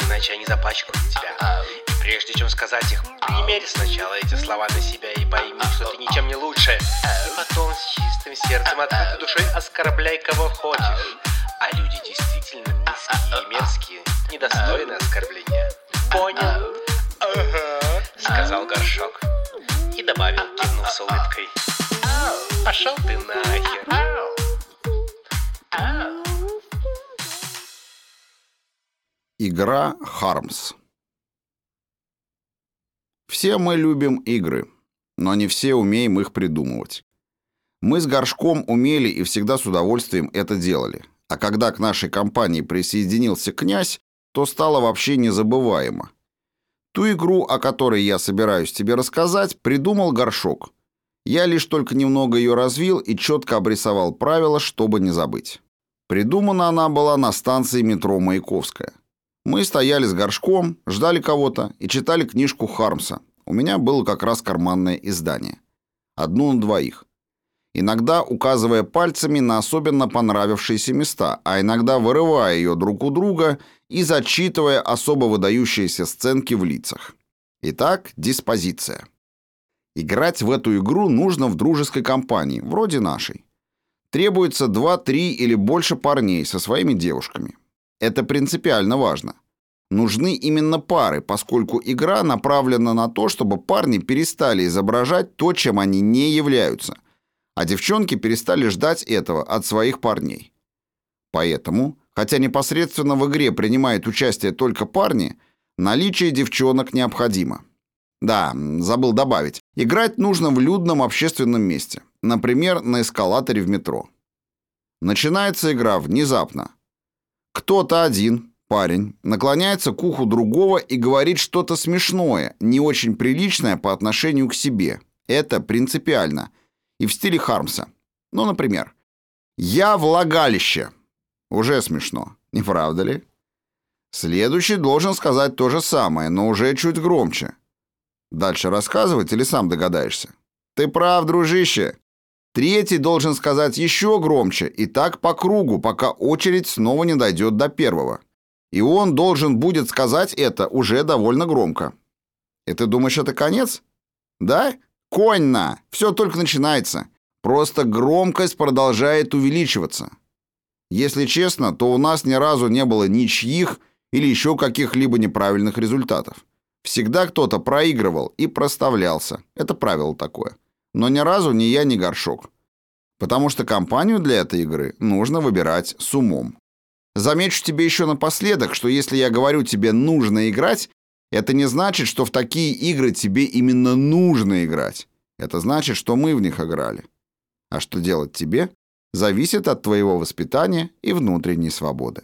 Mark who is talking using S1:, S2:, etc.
S1: иначе они запачкают тебя. И прежде чем сказать их, примерь сначала эти слова на себя и пойми, что ты ничем не лучше. И потом с чистым сердцем, открытой душой оскорбляй кого хочешь. А люди действительно низкие и мерзкие, недостойны оскорбления. Понял? Ага, сказал горшок. И добавил, кивнув с улыбкой. Пошел ты нахер.
S2: Игра Хармс Все мы любим игры, но не все умеем их придумывать. Мы с Горшком умели и всегда с удовольствием это делали. А когда к нашей компании присоединился князь, то стало вообще незабываемо. Ту игру, о которой я собираюсь тебе рассказать, придумал Горшок. Я лишь только немного ее развил и четко обрисовал правила, чтобы не забыть. Придумана она была на станции метро Маяковская. Мы стояли с горшком, ждали кого-то и читали книжку Хармса. У меня было как раз карманное издание. Одну на двоих. Иногда указывая пальцами на особенно понравившиеся места, а иногда вырывая ее друг у друга и зачитывая особо выдающиеся сценки в лицах. Итак, диспозиция. Играть в эту игру нужно в дружеской компании, вроде нашей. Требуется 2-3 или больше парней со своими девушками. Это принципиально важно. Нужны именно пары, поскольку игра направлена на то, чтобы парни перестали изображать то, чем они не являются, а девчонки перестали ждать этого от своих парней. Поэтому, хотя непосредственно в игре принимают участие только парни, наличие девчонок необходимо. Да, забыл добавить. Играть нужно в людном общественном месте. Например, на эскалаторе в метро. Начинается игра внезапно. Кто-то один, парень, наклоняется к уху другого и говорит что-то смешное, не очень приличное по отношению к себе. Это принципиально. И в стиле Хармса. Ну, например, «Я влагалище». Уже смешно, не правда ли? Следующий должен сказать то же самое, но уже чуть громче. Дальше рассказывать или сам догадаешься? Ты прав, дружище. Третий должен сказать еще громче, и так по кругу, пока очередь снова не дойдет до первого. И он должен будет сказать это уже довольно громко. И ты думаешь, это конец? Да? Конь на! Все только начинается. Просто громкость продолжает увеличиваться. Если честно, то у нас ни разу не было ничьих или еще каких-либо неправильных результатов. Всегда кто-то проигрывал и проставлялся. Это правило такое. Но ни разу ни я, ни горшок. Потому что компанию для этой игры нужно выбирать с умом. Замечу тебе еще напоследок, что если я говорю тебе «нужно играть», это не значит, что в такие игры тебе именно нужно играть. Это значит, что мы в них играли. А что делать тебе, зависит от твоего воспитания и внутренней свободы.